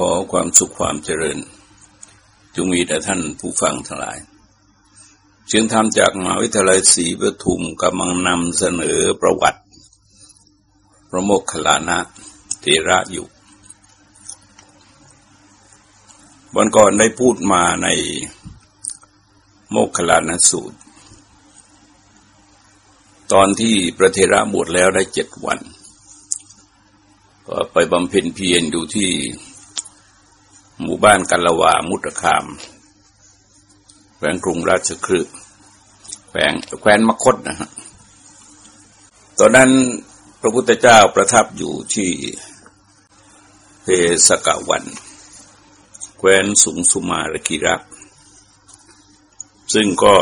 ขอความสุขความเจริญ จงมีแต่ท่านผู้ฟังทั้งหลาย เสียงธรรมจากมหาวิทยาลัยศรีปทุมกำลังนำเสนอประวัติ พระโมคคัลลานะเทระอยู่วันก่อนได้พูดมาในโมคคัลลานสูตร ตอนที่พระเทระบวชแล้วได้เจ็ดวัน ก็ไปบำเพ็ญเพียรอยู่ที่ หมู่บ้านกัลวา มุตคามแขวงกรุงราชคฤห์แขวงแคว้นมคตนะฮะตอนนั้นพระพุทธเจ้าประทับอยู่ที่เพสกวัน แคว้นสุงสุมารกิรักซึ่งก็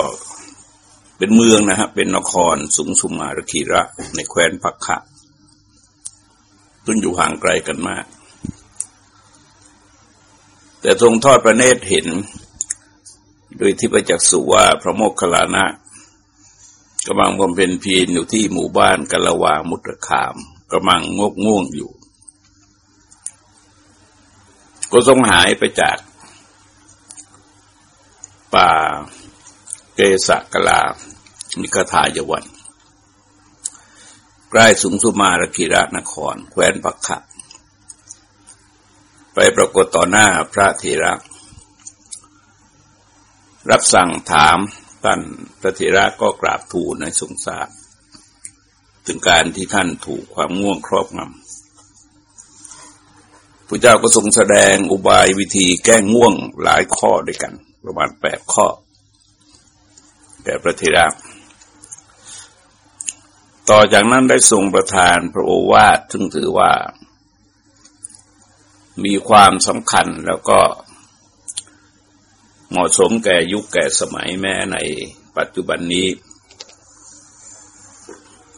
เป็นเมืองนะฮะเป็นนครสุงสุมารกิระในแคว้นพักขะซึ่งอยู่ห่างไกลกันมาก แต่ทรงทอดพระเนตรเห็น โดยที่ประจักษ์สุว่าพระโมคคัลลานะกำลังบำเพ็ญเพียรอยู่ที่หมู่บ้านกะละวามุตรคามกำลังงกง่วงอยู่ ก็ทรงหายไปจากป่าเกสกลามิกทายวัน ใกล้สุงสุมารกิระนคร แคว้นปักขะ ไปปรากฏต่อหน้าพระเถระ รับสั่งถามท่านพระเถระก็กราบทูลในสงสารถึงการที่ท่านถูกความง่วงครอบงำพระเจ้าก็ทรงแสดงอุบายวิธีแก้ง่วงหลายข้อด้วยกัน ประมาณแปดข้อแต่พระเถระ ต่อจากนั้นได้ทรงประทานพระโอวาทซึ่งถือว่า มีความสำคัญแล้วก็เหมาะสมแก่ยุคแก่สมัยแม้ในปัจจุบันนี้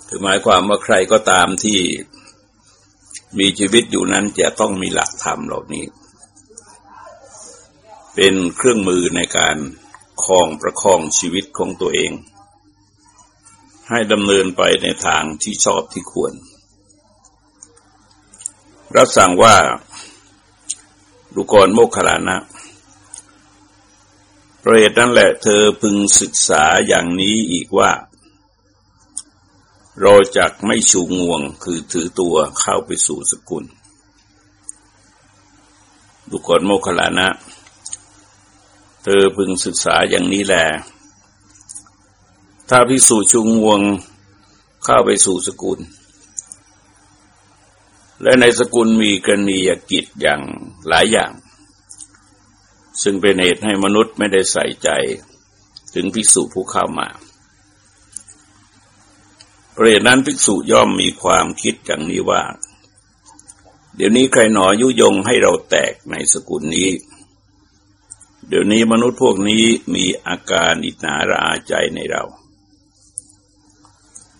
คือหมายความว่าใครก็ตามที่มีชีวิตอยู่นั้นจะต้องมีหลักธรรมเหล่านี้ เป็นเครื่องมือในการคองประคองชีวิตของตัวเอง ให้ดำเนินไปในทางที่ชอบที่ควรรับสั่งว่า ดูก่อนโมคคลานะประเหตุนั่นแหละเธอพึงศึกษาอย่างนี้อีกว่า เราจักไม่ชูงวงคือถือตัวเข้าไปสู่สกุล ดูก่อนโมคคลานะ เธอพึงศึกษาอย่างนี้แหละถ้าพิสูจชูงวงเข้าไปสู่สกุล และในสกุลมีกรณียกิจอย่างหลายอย่าง ซึ่งเป็นเหตุให้มนุษย์ไม่ได้ใส่ใจถึงภิกษุผู้เข้ามาเพราะนั้นภิกษุย่อมมีความคิดอย่างนี้ว่า เดี๋ยวนี้ใครหนอยุยงให้เราแตกในสกุลนี้ เดี๋ยวนี้มนุษย์พวกนี้มีอาการอิจนาราใจในเรา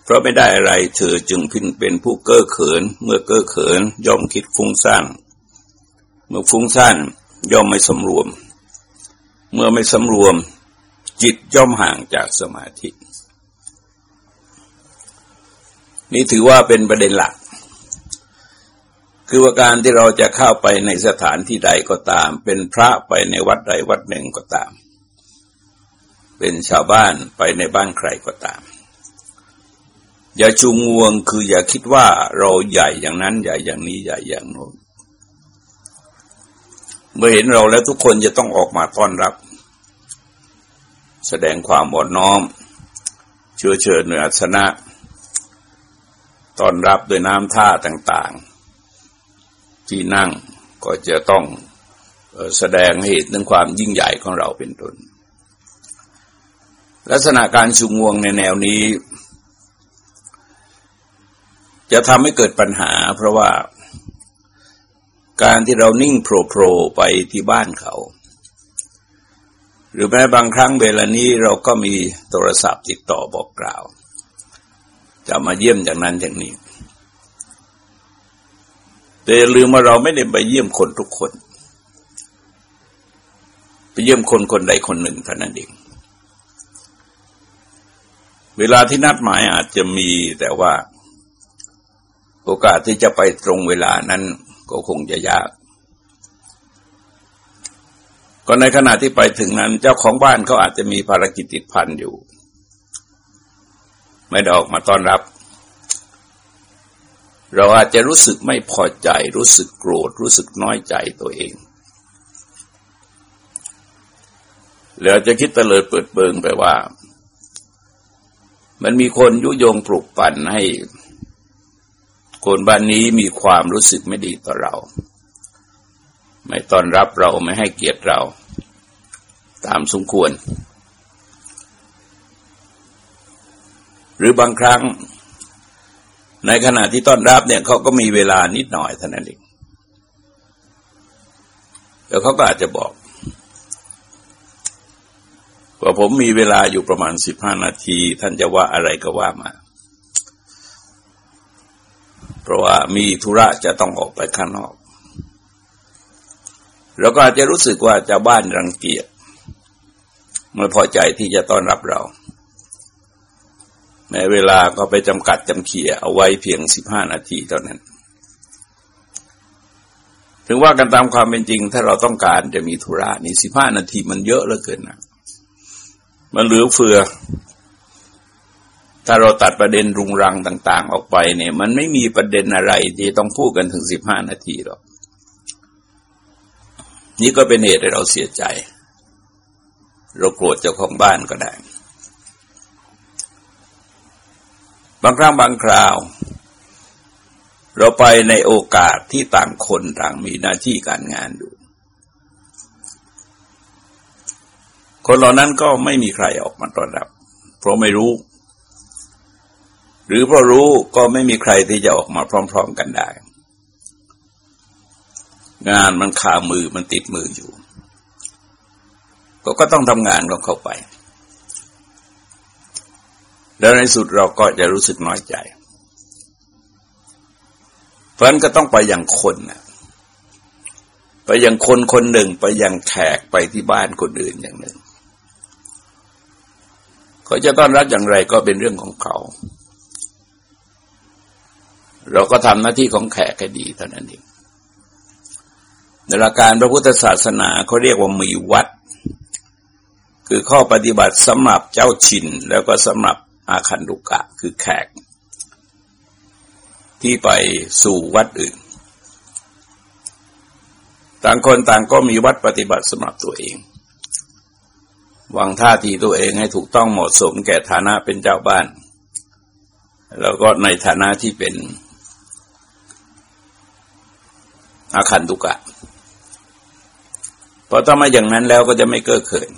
เพราะไม่ได้อะไรเธอจึงพินเป็นผู้เก้อเขิน เมื่อเก้อเขินย่อมคิดฟุ้งซ่านเมื่อฟุ้งซ่านย่อมไม่สำรวม เมื่อไม่สำรวม จิตย่อมห่างจากสมาธิ นี่ถือว่าเป็นประเด็นหลัก คือว่าการที่เราจะเข้าไปในสถานที่ใดก็ตาม เป็นพระไปในวัดใดวัดหนึ่งก็ตาม เป็นชาวบ้านไปในบ้านใครก็ตาม อย่าชูงวงคืออย่าคิดว่าเราใหญ่อย่างนั้นใหญ่อย่างนี้ใหญ่อย่างโน้นเมื่อเห็นเราแล้วทุกคนจะต้องออกมาต้อนรับ แสดงความอ่อนน้อม เชื่อเชิญเหนือชนะต้อนรับด้วยน้ำท่าต่างๆ ที่นั่งก็จะต้องแสดงเหตุถึงความยิ่งใหญ่ของเราเป็นต้นลักษณะการชูงวงในแนวนี้ จะทำให้เกิดปัญหา เพราะว่าการที่เรานิ่งโผล่โผล่ไปที่บ้านเขา หรือแม้บางครั้งเวลานี้เราก็มีโทรศัพท์ติดต่อบอกกล่าว จะมาเยี่ยมอย่างนั้นอย่างนี้ แต่ลืมว่าเราไม่ได้ไปเยี่ยมคนทุกคน ไปเยี่ยมคนคนใดคนหนึ่งเท่านั้นเองเวลาที่นัดหมายอาจจะมีแต่ว่า โอกาสที่จะไปตรงเวลานั้นก็คงจะยาก ก็ในขณะที่ไปถึงนั้น เจ้าของบ้านเขาอาจจะมีภารกิจติดพันอยู่ ไม่ได้ออกมาต้อนรับ เราอาจจะรู้สึกไม่พอใจ รู้สึกโกรธ รู้สึกน้อยใจตัวเองแล้วจะคิดเตลิดเปิดเบิงไปว่า มันมีคนยุยงปลุกปั่นให้ คนบ้านนี้มีความรู้สึกไม่ดีต่อเรา ไม่ต้อนรับเราไม่ให้เกียรติเรา ตามสมควร หรือบางครั้ง ในขณะที่ต้อนรับเนี่ยเขาก็มีเวลานิดหน่อยเท่านั้นเองแล้วเขาก็อาจจะบอกว่าผมมีเวลาอยู่ประมาณสิบห้านาที ท่านจะว่าอะไรก็ว่ามา เพราะว่ามีธุระจะต้องออกไปข้างนอก เราก็อาจจะรู้สึกว่าจะบ้านรังเกียจไม่พอใจที่จะต้อนรับเราแม้เวลาก็ไปจำกัดจำเขี่ยเอาไว้เพียงสิบห้านาทีเท่านั้น ถึงว่ากันตามความเป็นจริง ถ้าเราต้องการจะมีธุระนี่สิบห้านาทีมันเยอะเหลือเกินนะมันเหลือเฟือ ถ้าเราตัดประเด็นรุงรังต่าง ๆ ออกไปเนี่ย มันไม่มีประเด็นอะไรที่ต้องพูดกันถึงสิบห้านาทีหรอก นี่ก็เป็นเหตุให้เราเสียใจ เราโกรธเจ้าของบ้านก็ได้ บางครั้งบางคราว เราไปในโอกาสที่ต่างคนต่างมีหน้าที่การงานอยู่คนเหล่านั้นก็ไม่มีใครออกมาต้อนรับ เพราะไม่รู้ หรือเพราะรู้ก็ไม่มีใครที่จะออกมาพร้อม ๆกันได้ งานมันขามือมันติดมืออยู่ ก็ก็ต้องทำงานของเขาไป แล้วในสุดเราก็จะรู้สึกน้อยใจ เพราะนั้นก็ต้องไปอย่างคนนะไปอย่างคนคนหนึ่งไปอย่างแขกไปที่บ้านคนอื่นอย่างหนึ่งเขาจะต้อนรับอย่างไรก็เป็นเรื่องของเขา เราก็ทำหน้าที่ของแขกให้ดีเท่านั้นเองในหลักการพระพุทธศาสนาเขาเรียกว่ามีวัด คือข้อปฏิบัติสำหรับเจ้าชิน แล้วก็สำหรับอาคันดุกะคือแขก ที่ไปสู่วัดอื่น ต่างคนต่างก็มีวัดปฏิบัติสำหรับตัวเองวางท่าทีตัวเองให้ถูกต้องเหมาะสมแก่ฐานะเป็นเจ้าบ้าน แล้วก็ในฐานะที่เป็น อาคันตุกะเพราะถ้ามาอย่างนั้นแล้วก็จะไม่เก้อเขิน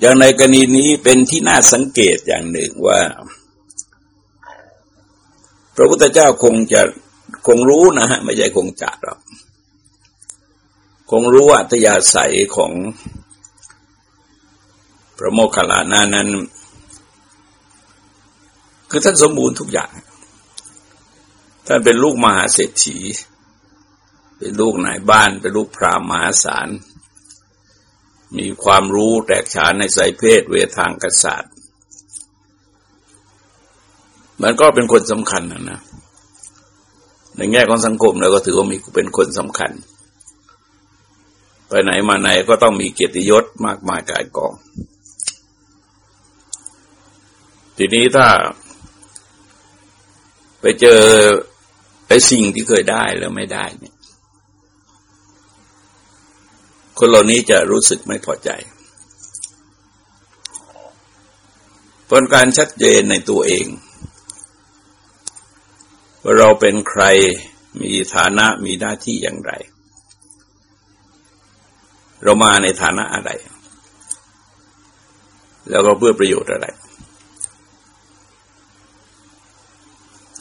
อย่างในกรณีนี้เป็นที่น่าสังเกตอย่างหนึ่งว่า พระพุทธเจ้าคงจะคงรู้นะฮะไม่ใช่คงจัดหรอกคงรู้อัตยาศัยของพระโมคคัลลานานั้น คือท่านสมบูรณ์ทุกอย่าง ท่านเป็นลูกมหาเศรษฐี เป็นลูกนายบ้านเป็นลูกพรามหาศาล มีความรู้แตกฉานในสายเพศเวทางกษัตริย์ มันก็เป็นคนสำคัญนะนะในแง่ของสังคมเราก็ถือว่ามีเป็นคนสำคัญ ไปไหนมาไหนก็ต้องมีเกียรติยศมากมายกายกอง ทีนี้ถ้าไปเจอไอ้สิ่งที่เคยได้แล้วไม่ได้เนี่ย คนเหล่านี้จะรู้สึกไม่พอใจผลการชัดเจนในตัวเอง ว่าเราเป็นใครมีฐานะมีหน้าที่อย่างไร เรามาในฐานะอะไร แล้วก็เพื่อประโยชน์อะไร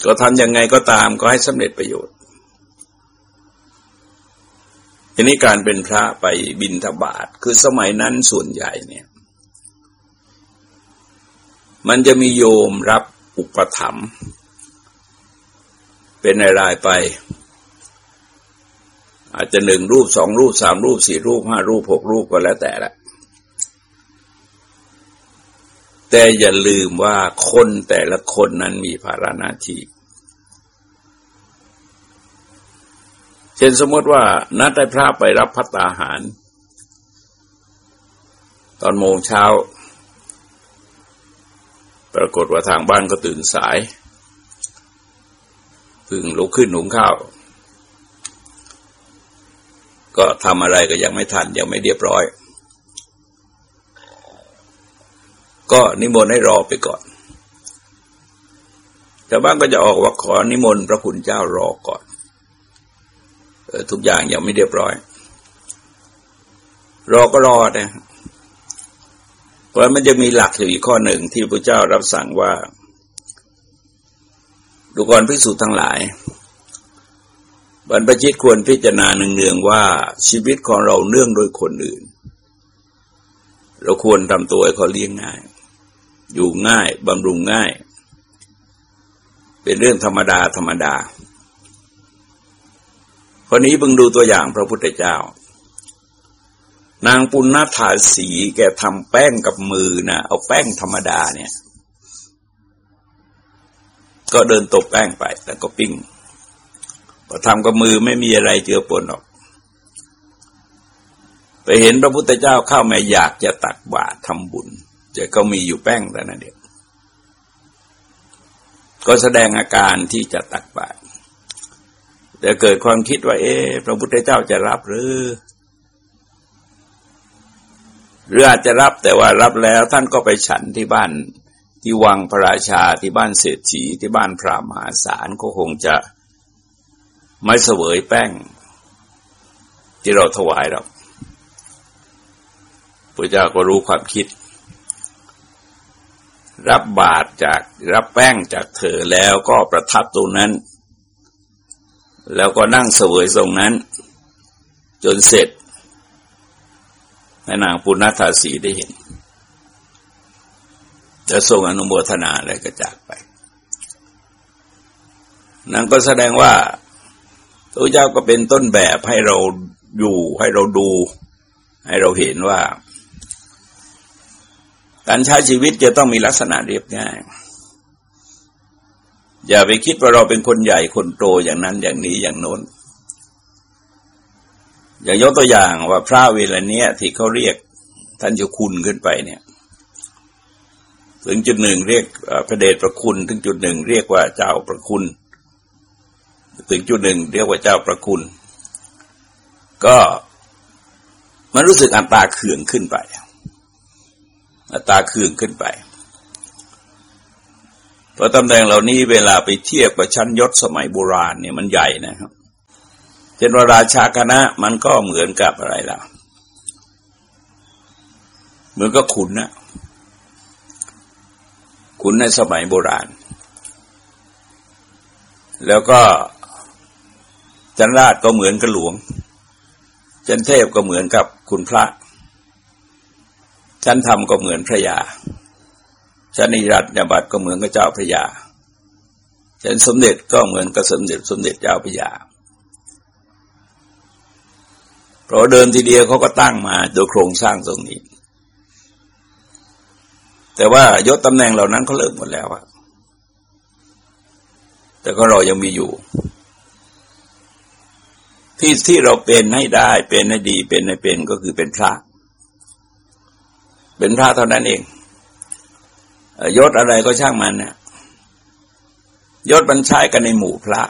ก็ทำยังไงก็ตามก็ให้สำเร็จประโยชน์ ทีนี้การเป็นพระไปบินทบาทคือสมัยนั้นส่วนใหญ่เนี่ย มันจะมีโยมรับอุปถัมภ์เป็นรายไป อาจจะหนึ่งรูปสองรูปสามรูปสี่รูปห้ารูปหกรูปก็แล้วแต่ละแต่อย่าลืมว่าคนแต่ละคนนั้นมีภาระหน้าที่ เช่นสมมติว่านัดได้พระไปรับพัตตาหาร ตอนโมงเช้า ปรากฏว่าทางบ้านก็ตื่นสายพึ่งลุกขึ้นหุงข้าว ก็ทำอะไรก็ยังไม่ทัน ยังไม่เรียบร้อย ก็นิมนต์ให้รอไปก่อนชาวบ้านก็จะออกว่าขอนิมนต์พระคุณเจ้ารอก่อน ทุกอย่างยังไม่เรียบร้อย รอก็รอนะเพราะมันจะมีหลักอยู่อีกข้อหนึ่งที่พระเจ้ารับสั่งว่าดูก่อนพิสูจน์ทั้งหลาย บรรพชิตควรพิจารณาหนึ่งๆว่าชีวิตของเราเนื่องโดยคนอื่น เราควรทำตัวให้เขาเลี้ยงง่าย อยู่ง่ายบำรุงง่าย เป็นเรื่องธรรมดาธรรมดา คนนี้บึงดูตัวอย่างพระพุทธเจ้า นางปุณณถาสีแกทำแป้งกับมือนะเอาแป้งธรรมดาเนี่ย ก็เดินตบแป้งไปแล้วก็ปิ้งพอทำกับมือไม่มีอะไรเจือปนออก ไปเห็นพระพุทธเจ้าเข้ามาอยากจะตักบาตรทำบุญจะก็มีอยู่แป้งแต่นั้นเดียวก็แสดงอาการที่จะตักบาตร แต่เกิดความคิดว่า เอ๊พระพุทธเจ้าจะรับหรือหรืออาจจะรับแต่ว่ารับแล้วท่านก็ไปฉันที่บ้านที่วังพระราชาที่บ้านเศรษฐีที่บ้านพระมหาศาลก็คงจะไม่เสวยแป้ง ที่เราถวายเราพระเจ้าก็รู้ความคิด รับบาตรจากรับแป้งจากเธอแล้วก็ประทับตรงนั้น แล้วก็นั่งเสวยตรงนั้น จนเสร็จให้นางปุณณธาสีได้เห็นจะส่งอนุโมทนาอะไรก็จากไป นั่นก็แสดงว่าพระเจ้าก็เป็นต้นแบบให้เราอยู่ให้เราดู ให้เราเห็นว่า การใช้ชีวิตจะต้องมีลักษณะเรียบง่าย อย่าไปคิดว่าเราเป็นคนใหญ่คนโตอย่างนั้นอย่างนี้อย่างโน้น อย่างยกตัวอย่างว่าพระเวลาเนี้ยที่เขาเรียกท่านจะคุณขึ้นไปเนี่ย ถึงจุดหนึ่งเรียกพระเดชพระคุณ ถึงจุดหนึ่งเรียกว่าเจ้าพระคุณ ถึงจุดหนึ่งเรียกว่าเจ้าพระคุณ ก็มันรู้สึกอัตราเขื่องขึ้นไป อัตราเขื่องขึ้นไป เพราะตำแหน่งเหล่านี้เวลาไปเทียบกับชั้นยศสมัยโบราณเนี่ยมันใหญ่นะครับเช่นว่าราชาคณะมันก็เหมือนกับอะไรล่ะ เหมือนกับขุนนะขุนในสมัยโบราณ แล้วก็จันราชก็เหมือนกับหลวง จันเทพก็เหมือนกับคุณพระ จันธรรมก็เหมือนพระยา จันนิรัตยบัตก็เหมือนกับเจ้าพระยาจันสมเด็จก็เหมือนกับสมเด็จสมเด็จเจ้าพระยาเพราะเดินทีเดียวเขาก็ตั้งมาโดยโครงสร้างตรงนี้ แต่ว่ายศตำแหน่งเหล่านั้นเขาเลิกหมดแล้วอะแต่ก็เรายังมีอยู่ ที่ที่เราเป็นให้ได้เป็นให้ดีเป็นให้เป็นก็คือเป็นพระ เป็นพระเท่านั้นเอง ยศอะไรก็ช่างมันเนี่ยยศบรรชายกันในหมู่พระ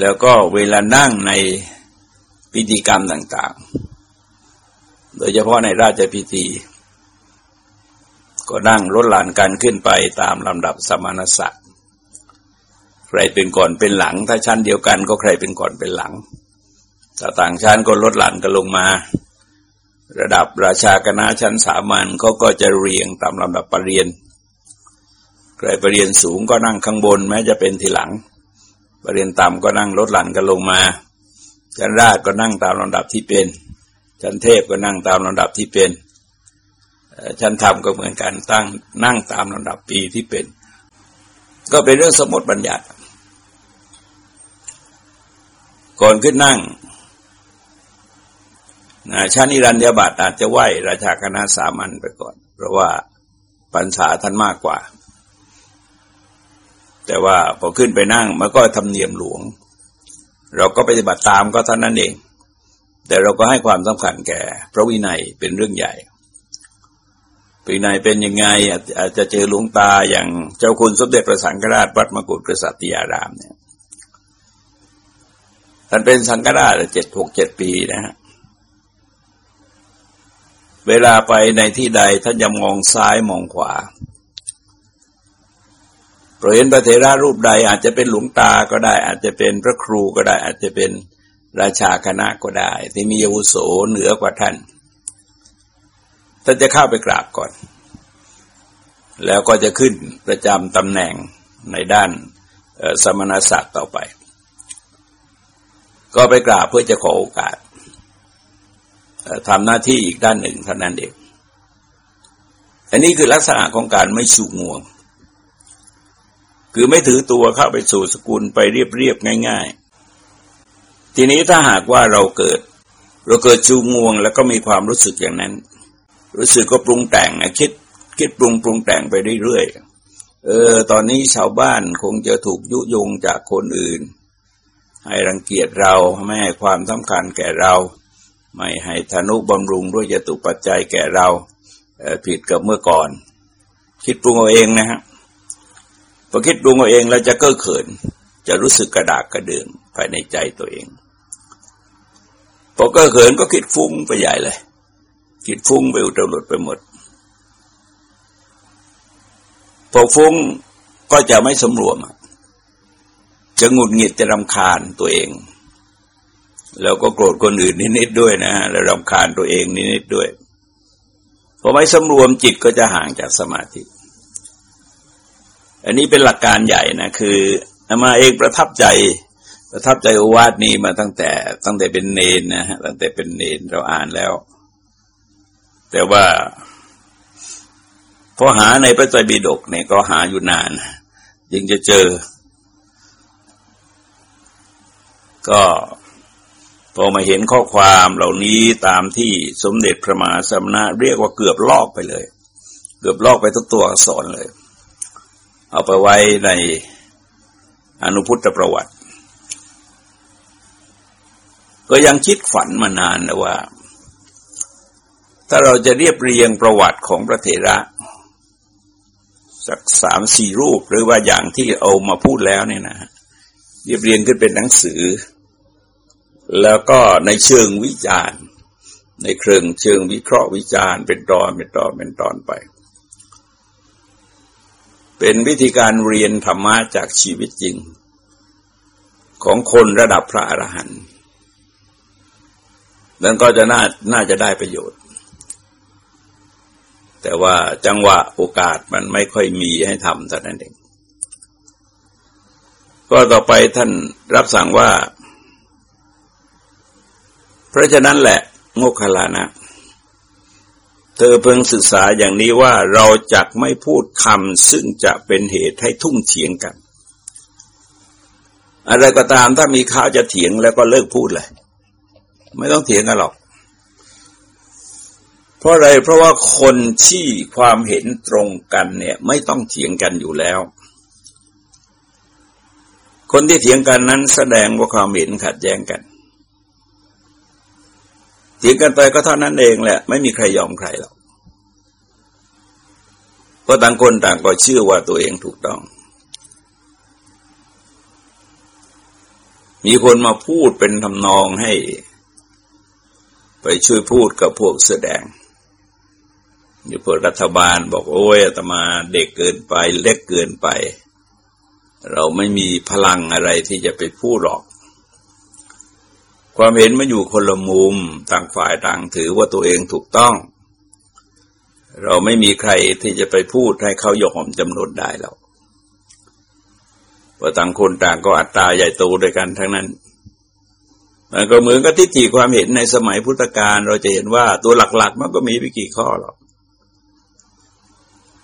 แล้วก็เวลานั่งในพิธีกรรมต่าง ๆ โดยเฉพาะในราชพิธี ก็นั่งลดหลั่นกันขึ้นไปตามลำดับสมณศักดิ์ใครเป็นก่อนเป็นหลัง ถ้าชั้นเดียวกันก็ใครเป็นก่อนเป็นหลังถ้าต่างชั้นก็ลดหลั่นกันลงมา ระดับราชาคณะชั้นสามัญเขาก็จะเรียงตามลำดับปรริญญาใครปรริญญาสูงก็นั่งข้างบนแม้จะเป็นทีหลัง ปรริญญาต่ำก็นั่งลดหลั่นกันลงมาชั้นราชก็นั่งตามลำดับที่เป็น ชั้นเทพก็นั่งตามลำดับที่เป็น ชั้นธรรมก็เหมือนกันตั้งนั่งตามลำดับปีที่เป็น ก็เป็นเรื่องสมมติบัญญัติ ก่อนขึ้นนั่ง ชานิรันยาบาตอาจจะไหวราชาคณะสามัญไปก่อน เพราะว่าปัญษาท่านมากกว่า แต่ว่าพอขึ้นไปนั่งมันก็ทำเนียมหลวง เราก็ปฏิบัติตามก็เท่านั้นเอง แต่เราก็ให้ความสำคัญแก่ พระวินัยเป็นเรื่องใหญ่วินัยเป็นยังไงอาจจะเจอหลวงตาอย่างเจ้าคุณสมเด็จพระสังฆราชวัดมกุฎกษัตริยารามเนี่ยท่านเป็นสังฆราชเจ็ดหกเจ็ดปีนะฮะ เวลาไปในที่ใดท่านจะมองซ้ายมองขวาเราเห็นพระเถระรูปใด อาจจะเป็นหลวงตาก็ได้ อาจจะเป็นพระครูก็ได้ อาจจะเป็นราชาคณะก็ได้ ที่มีอาวุโสเหนือกว่าท่านท่านจะเข้าไปกราบก่อน แล้วก็จะขึ้นประจำตำแหน่งในด้านสมณศักดิ์ต่อไป ก็ไปกราบเพื่อจะขอโอกาส ทำหน้าที่อีกด้านหนึ่งเท่านั้นเอง อันนี้คือลักษณะของการไม่ชูงวง คือไม่ถือตัวเข้าไปสู่สกุลไปเรียบๆง่าย ๆ ทีนี้ถ้าหากว่าเราเกิด เราเกิดชูงวง แล้วก็มีความรู้สึกอย่างนั้น รู้สึกก็ปรุงแต่งคิดคิดปรุงปรุงแต่งไปเรื่อยๆ เออ ตอนนี้ชาวบ้านคงจะถูกยุยงจากคนอื่น ให้รังเกียจเราไม่ให้ความสำคัญแก่เรา ไม่ให้ธนุบำรุงด้วยจตุปัจจัยแก่เราผิดกับเมื่อก่อน คิดปรุงเอาเองนะฮะพอคิดปรุงเอาเองแล้วจะเก้อเขิน จะรู้สึกกระดากกระเดืองภายในใจตัวเองพอเก้อเขินก็คิดฟุ้งไปใหญ่เลย คิดฟุ้งไปอุตรุดไปหมดพอฟุ้งก็จะไม่สมรวมจะหงุดหงิดจะรำคาญตัวเอง แล้วก็โกรธคนอื่นนิดๆด้วยนะแล้วรำคาญตัวเองนิดๆด้วยพอไม่สำรวมจิตก็จะห่างจากสมาธิ อันนี้เป็นหลักการใหญ่นะคือมาเองประทับใจ ประทับใจอวาทนี้มาตั้งแต่ตั้งแต่เป็นเนนนะฮะตั้งแต่เป็นเนนเราอ่านแล้ว แต่ว่าพอหาในพระไตรปิฎกเนี่ยก็หาอยู่นานยังจะเจอ ก็ พอมาเห็นข้อความเหล่านี้ตามที่สมเด็จพระมหาสมณะเรียกว่าเกือบลอกไปเลย เกือบลอกไปทุกตัวอักษรเลย เอาไปไว้ในอนุพุทธประวัติ ก็ยังคิดฝันมานานนะว่า ถ้าเราจะเรียบเรียงประวัติของพระเถระ สักสามสี่รูปหรือว่าอย่างที่เอามาพูดแล้วเนี่ยนะเรียบเรียงขึ้นเป็นหนังสือ แล้วก็ในเชิงวิจารณ์ ในเครื่องเชิงวิเคราะห์วิจารณ์เป็นตอนเป็นตอนเป็นตอนไป เป็นวิธีการเรียนธรรมะจากชีวิตจริง ของคนระดับพระอรหันต์นั้นก็จะน่าน่าจะได้ประโยชน์ แต่ว่าจังหวะโอกาสมันไม่ค่อยมีให้ทำเท่านั้นเอง ก็ต่อไปท่านรับสั่งว่า เพราะฉะนั้นแหละโมคคลานะ เธอเพิ่งศึกษาอย่างนี้ว่าเราจะไม่พูดคำซึ่งจะเป็นเหตุให้ทุ่งเถียงกัน อะไรก็ตามถ้ามีข้าวจะเถียงแล้วก็เลิกพูดเลย ไม่ต้องเถียงกันหรอก เพราะอะไรเพราะว่าคนที่ความเห็นตรงกันเนี่ย ไม่ต้องเถียงกันอยู่แล้ว คนที่เถียงกันนั้นแสดงว่าความเห็นขัดแย้งกัน เถียงกันไปก็เท่านั้นเองแหละ ไม่มีใครยอมใครหรอกเพราะต่างคนต่างก็เชื่อว่าตัวเองถูกต้อง มีคนมาพูดเป็นทำนองให้ ไปช่วยพูดกับพวกแสดงอยู่พวกรัฐบาลบอกโอ้ยอาตมาเด็กเกินไป เล็กเกินไป เราไม่มีพลังอะไรที่จะไปพูดหรอก ความเห็นมันอยู่คนละมุมต่างฝ่ายต่างถือว่าตัวเองถูกต้อง เราไม่มีใครที่จะไปพูดให้เขายอมจำนวนได้แล้วว่าต่างคนต่างก็อัตตาใหญ่โตด้วยกันทั้งนั้นมันก็เหมือนกับทิฏฐิความเห็นในสมัยพุทธกาลเราจะเห็นว่าตัวหลักๆ มันก็มีไม่กี่ข้อหรอก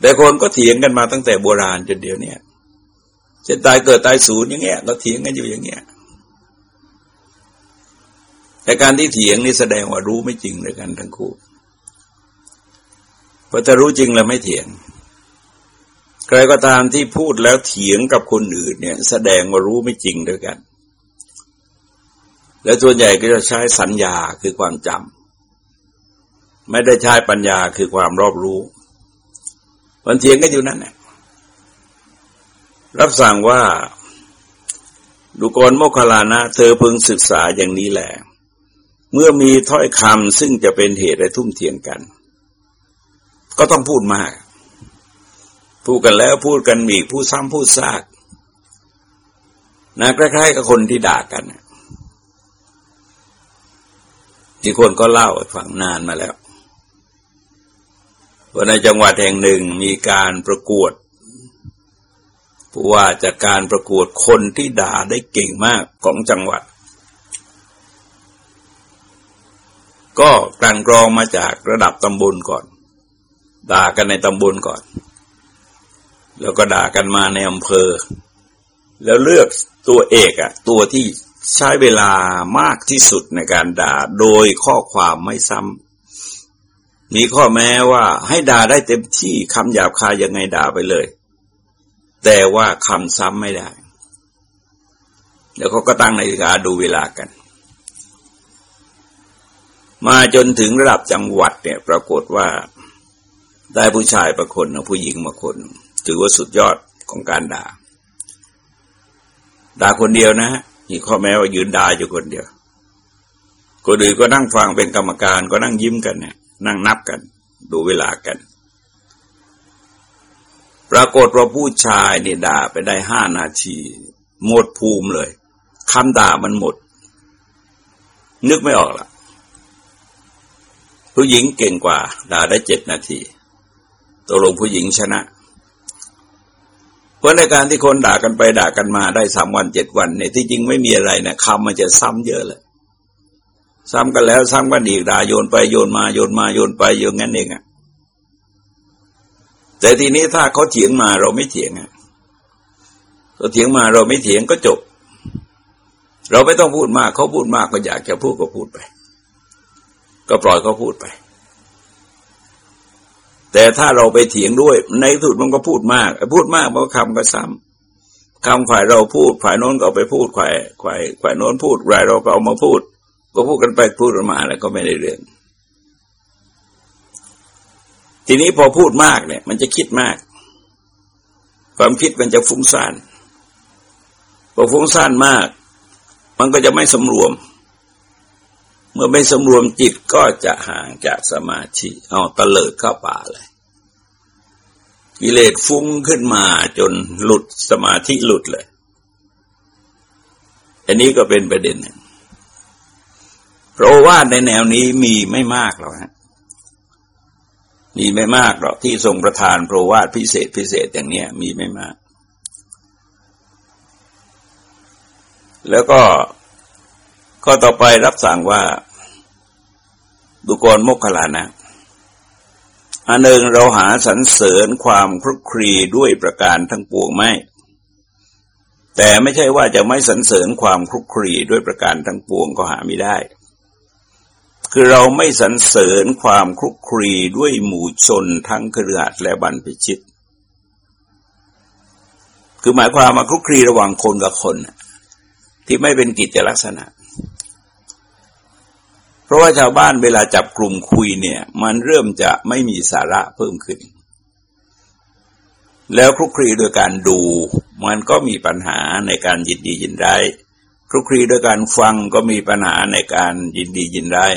แต่คนก็เถียงกันมาตั้งแต่โบราณจนเดี๋ยวนี้จะตายเกิดตายศูนย์อย่างเงี้ยเราเถียงกันอยู่อย่างเงี้ย แต่การที่เถียงนี่แสดงว่ารู้ไม่จริงเลยกันทั้งคู่พอจะรู้จริงแล้วไม่เถียง ใครก็ตามที่พูดแล้วเถียงกับคนอื่นเนี่ย แสดงว่ารู้ไม่จริงด้วยกัน และส่วนใหญ่ก็จะใช้สัญญาคือความจำไม่ได้ใช้ปัญญาคือความรอบรู้วันเทียงกันอยู่นั่นแหละรับสั่งว่าดูกรโมคคลานะ เธอพึงศึกษาอย่างนี้แหละ เมื่อมีถ้อยคำซึ่งจะเป็นเหตุให้ทุ่มเทียงกัน ก็ต้องพูดมาก พูดกันแล้วพูดกันอีกพูดซ้ำพูดซากนะคล้ายๆกับคนที่ด่ากันที่คนก็เล่าฝังนานมาแล้วว่าในจังหวัดแห่งหนึ่งมีการประกวดว่าจากการประกวดคนที่ด่าได้เก่งมากของจังหวัด ก็กลั่นกรองมาจากระดับตำบลก่อน ด่ากันในตำบลก่อน แล้วก็ด่ากันมาในอำเภอ แล้วเลือกตัวเอกอะตัวที่ใช้เวลามากที่สุดในการด่าโดยข้อความไม่ซ้ำมีข้อแม้ว่าให้ด่าได้เต็มที่คำหยาบคายยังไงด่าไปเลย แต่ว่าคำซ้ำไม่ได้เดี๋ยวเขาก็ตั้งนาฬิกาดูเวลากัน มาจนถึงระดับจังหวัดเนี่ย ปรากฏว่าได้ผู้ชายประคนผู้หญิงมาคน ถือว่าสุดยอดของการด่า ด่าคนเดียวนะฮะมีข้อแม้ว่ายืนด่าอยู่คนเดียว คนอื่นก็นั่งฟังเป็นกรรมการก็นั่งยิ้มกันเนี่ย นั่งนับกัน ดูเวลากัน ปรากฏว่าผู้ชายเนี่ยด่าไปได้ห้านาทีหมดภูมิเลยคำด่ามันหมด นึกไม่ออกละ ผู้หญิงเก่งกว่า ด่าได้เจ็ดนาทีตกลงผู้หญิงชนะเพราะในการที่คนด่ากันไปด่ากันมาได้สามวันเจ็ดวันเนี่ยที่จริงไม่มีอะไรนะคำมันจะซ้ำเยอะเลยซ้ำกันแล้วซ้ำกันอีกด่าโยนไปโยนมาโยนมาโยนไปโยนงั้นเองอะแต่ทีนี้ถ้าเขาเถียงมาเราไม่เถียงอะเขาเถียงมาเราไม่เถียงก็จบ เราไม่ต้องพูดมากเขาพูดมากก็อยากจะพูดก็พูดไป ก็ปล่อยเขาพูดไป แต่ถ้าเราไปเถียงด้วย ในสุดมันก็พูดมาก พูดมากเพราะคำก็ซ้ำคำฝ่ายเราพูดฝ่ายโน้นก็ไปพูดฝ่ายฝ่ายฝ่ายโน้นพูดฝ่ายเราก็เอามาพูด ก็พูดกันไปพูดกันมาแล้วก็ไม่ได้เรื่อง ทีนี้พอพูดมากเนี่ย มันจะคิดมาก ความคิดมันจะฟุ้งซ่านพอฟุ้งซ่านมาก มันก็จะไม่สำรวม เมื่อไม่สำรวมจิตก็จะห่างจากสมาธิเอาตะเลิดเข้าป่าเลย กิเลสฟุ้งขึ้นมาจนหลุดสมาธิหลุดเลย อันนี้ก็เป็นประเด็นหนึ่งเพราะว่าในแนวนี้มีไม่มากหรอกฮะมีไม่มากหรอกที่ทรงประทานโปรวาทพิเศษพิเศษอย่างเนี้ยมีไม่มาก แล้วก็ ข้อต่อไปรับสั่งว่าดุกรมกขลานะอันหนึ่งเราหาสรรเสริญความครุกครีด้วยประการทั้งปวงไม่ แต่ไม่ใช่ว่าจะไม่สรรเสริญความครุกครีด้วยประการทั้งปวงก็หาไม่ได้ คือเราไม่สรรเสริญความคลุกคลีด้วยหมู่ชนทั้งเครือขัดและบรรพชิต คือหมายความมาคลุกคลีระหว่างคนกับคนที่ไม่เป็นกิจลักษณะ เพราะว่าชาวบ้านเวลาจับกลุ่มคุยเนี่ย มันเริ่มจะไม่มีสาระเพิ่มขึ้น แล้วคลุกคลีโดยการดู มันก็มีปัญหาในการยินดียินได้คลุกคลีโดยการฟังก็มีปัญหาในการยินดียินได้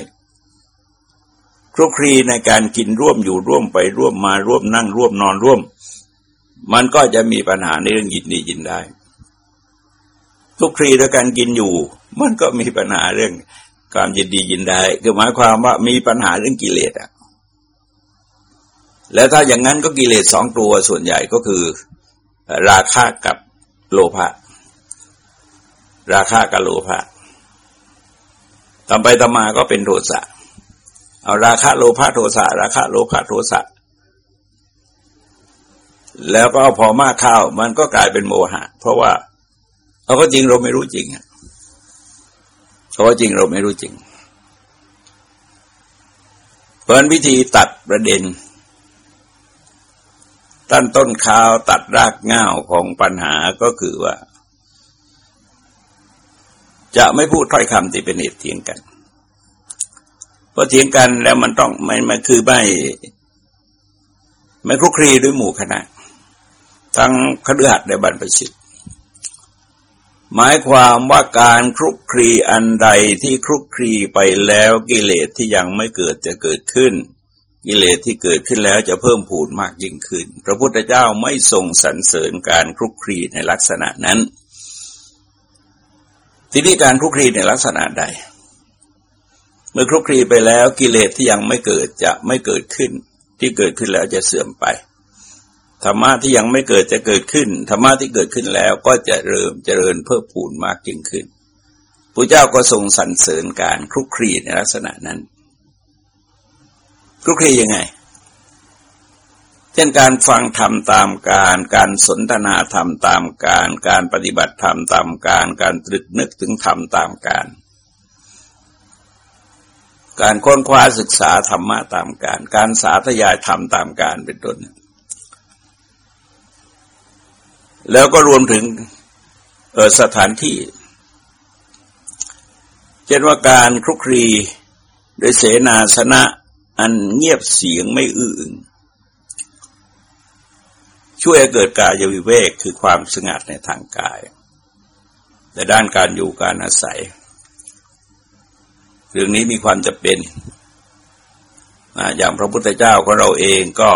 ลุกคลีในการกินร่วมอยู่ร่วมไปร่วมมาร่วมนั่งร่วมนอนร่วม มันก็จะมีปัญหาในเรื่องยินดียินได้ทุกคลีในการกินอยู่ มันก็มีปัญหาเรื่อง ความยินดียินได้คือหมายความว่ามีปัญหาเรื่องกิเลสอะแล้วถ้าอย่างนั้นก็กิเลสสองตัวส่วนใหญ่ก็คือ ราคะกับโลภะราคะกับโลภะต่อไปต่อมาก็เป็นโทสะเอาราคะโลภะโทสะราคะโลภะโทสะแล้วก็พอมากข้ามันก็กลายเป็นโมหะ เพราะว่าเอาก็จริงเราไม่รู้จริงอะ เพราจริงเราไม่รู้จริง เพราะวิธีตัดประเด็นตั้นต้นข้าวตัดรากเง้าของปัญหาก็คือว่า จะไม่พูดถ้อยคำที่เป็นเหตุเถียงกันเพราะเถียงกันแล้วมันต้องไม่มันคือไม่ไม่คลุกคลีด้วยหมู่คณะ ทั้งคฤหัสถ์และบรรพชิต หมายความว่าการคลุกคลีอันใดที่คลุกคลีไปแล้วกิเลสที่ยังไม่เกิดจะเกิดขึ้น กิเลสที่เกิดขึ้นแล้วจะเพิ่มพูนมากยิ่งขึ้น พระพุทธเจ้าไม่ทรงสรรเสริญการคลุกคลีในลักษณะนั้น ทีนี้การคลุกคลีในลักษณะใด เมื่อคลุกคลีไปแล้วกิเลสที่ยังไม่เกิดจะไม่เกิดขึ้น ที่เกิดขึ้นแล้วจะเสื่อมไป ธรรมะที่ยังไม่เกิดจะเกิดขึ้นธรรมะที่เกิดขึ้นแล้วก็จะเริ่มเจริญเพิ่มพูนมากยิ่งขึ้นพระเจ้าก็ทรงสรรเสริญการคลุกคลีในลักษณะนั้นคลุกคลียังไง เช่นการฟังธรรมตามการการสนทนาธรรมตามการ การปฏิบัติธรรมตามการ การตรึกนึกถึงธรรมตามการ การค้นคว้าศึกษาธรรมะตามการ การสาธยายธรรมตามการเป็นต้น แล้วก็รวมถึงสถานที่ เช่นว่าการครุกครีด้วยเสนาสนะอันเงียบเสียงไม่อื้อช่วยเกิดกายวิเวกคือความสงัดในทางกาย แต่ด้านการอยู่การอาศัย เรื่องนี้มีความจะเป็นอย่างพระพุทธเจ้าของเราเองก็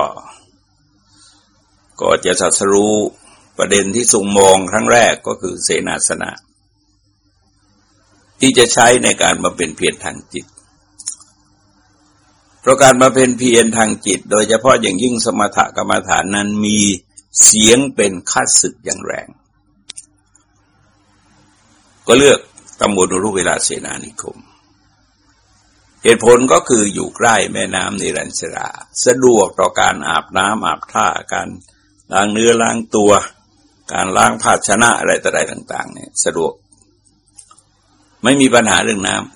ก็จะสัสรู้ ประเด็นที่ทรงมองครั้งแรกก็คือเสนาสนะ ที่จะใช้ในการมาเป็นเพียรทางจิตเพราะการมาเป็นเพียรทางจิต โดยเฉพาะอย่างยิ่งสมถกรรมฐานนั้นมีเสียงเป็นคัดศึกอย่างแรง ก็เลือกตำบลรุเวลาเสนานิคม เหตุผลก็คืออยู่ใกล้แม่น้ำนิรันสรา สะดวกต่อการอาบน้ำอาบท่าการล้างเนื้อล้างตัว การล้างภาชนะอะไรต่ออะไรต่าง ๆ เนี่ย สะดวก ไม่มีปัญหาเรื่องน้ำ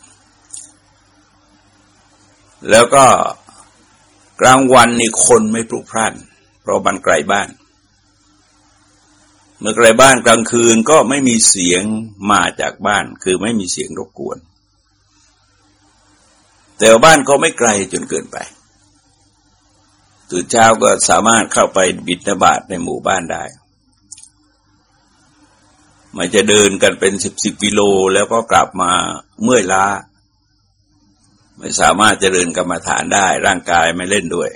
แล้วก็กลางวันนี่คนไม่ปลุกพล่าน เพราะบันไกลบ้าน เมื่อไกลบ้านกลางคืนก็ไม่มีเสียงมาจากบ้าน คือไม่มีเสียงรบกวน แต่บ้านก็ไม่ไกลจนเกินไปตื่นเช้าก็สามารถเข้าไปบิดนบาตในหมู่บ้านได้ มันจะเดินกันเป็นสิบสิบกิโลแล้วก็กลับมาเมื่อยล้า ไม่สามารถจะเดินกรรมาฐานได้ ร่างกายไม่เล่นด้วย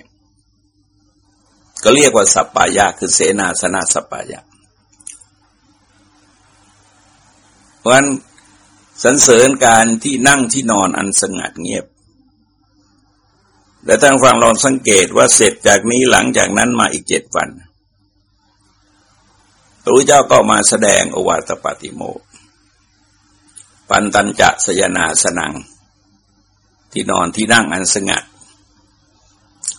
ก็เรียกว่าสัปปายะคือเสนาสนะสัปปายะเพราะฉะนั้นสันเสริญการที่นั่งที่นอนอันสงัดเงียบแต่ท่านฟังลองสังเกตว่าเสร็จจากนี้หลังจากนั้นมาอีกเจ็ดวัน พระพุทธเจ้าก็มาแสดงโอวาทปาติโมกปันตันจะสยนาสนัง ที่นอนที่นั่งอันสงัด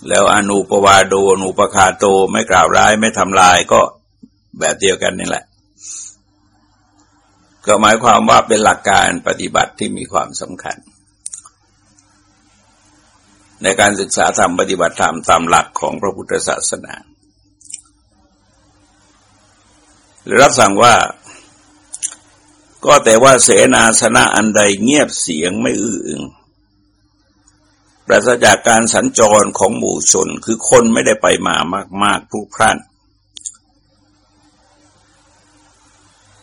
แล้วอนุปวาโดอนุปคาโตไม่กล่าวร้ายไม่ทำลายก็แบบเดียวกันนี่แหละ ก็หมายความว่าเป็นหลักการปฏิบัติที่มีความสำคัญ ในการศึกษาธรรมปฏิบัติธรรมตามหลักของพระพุทธศาสนา หรือรับสั่งว่าก็แต่ว่าเสนาสนะอันใดเงียบเสียงไม่อื้ออึงปราศจากการสัญจรของหมู่ชนคือคนไม่ได้ไปมามากๆผู้พร่าน